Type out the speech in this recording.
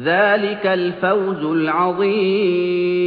ذلك الفوز العظيم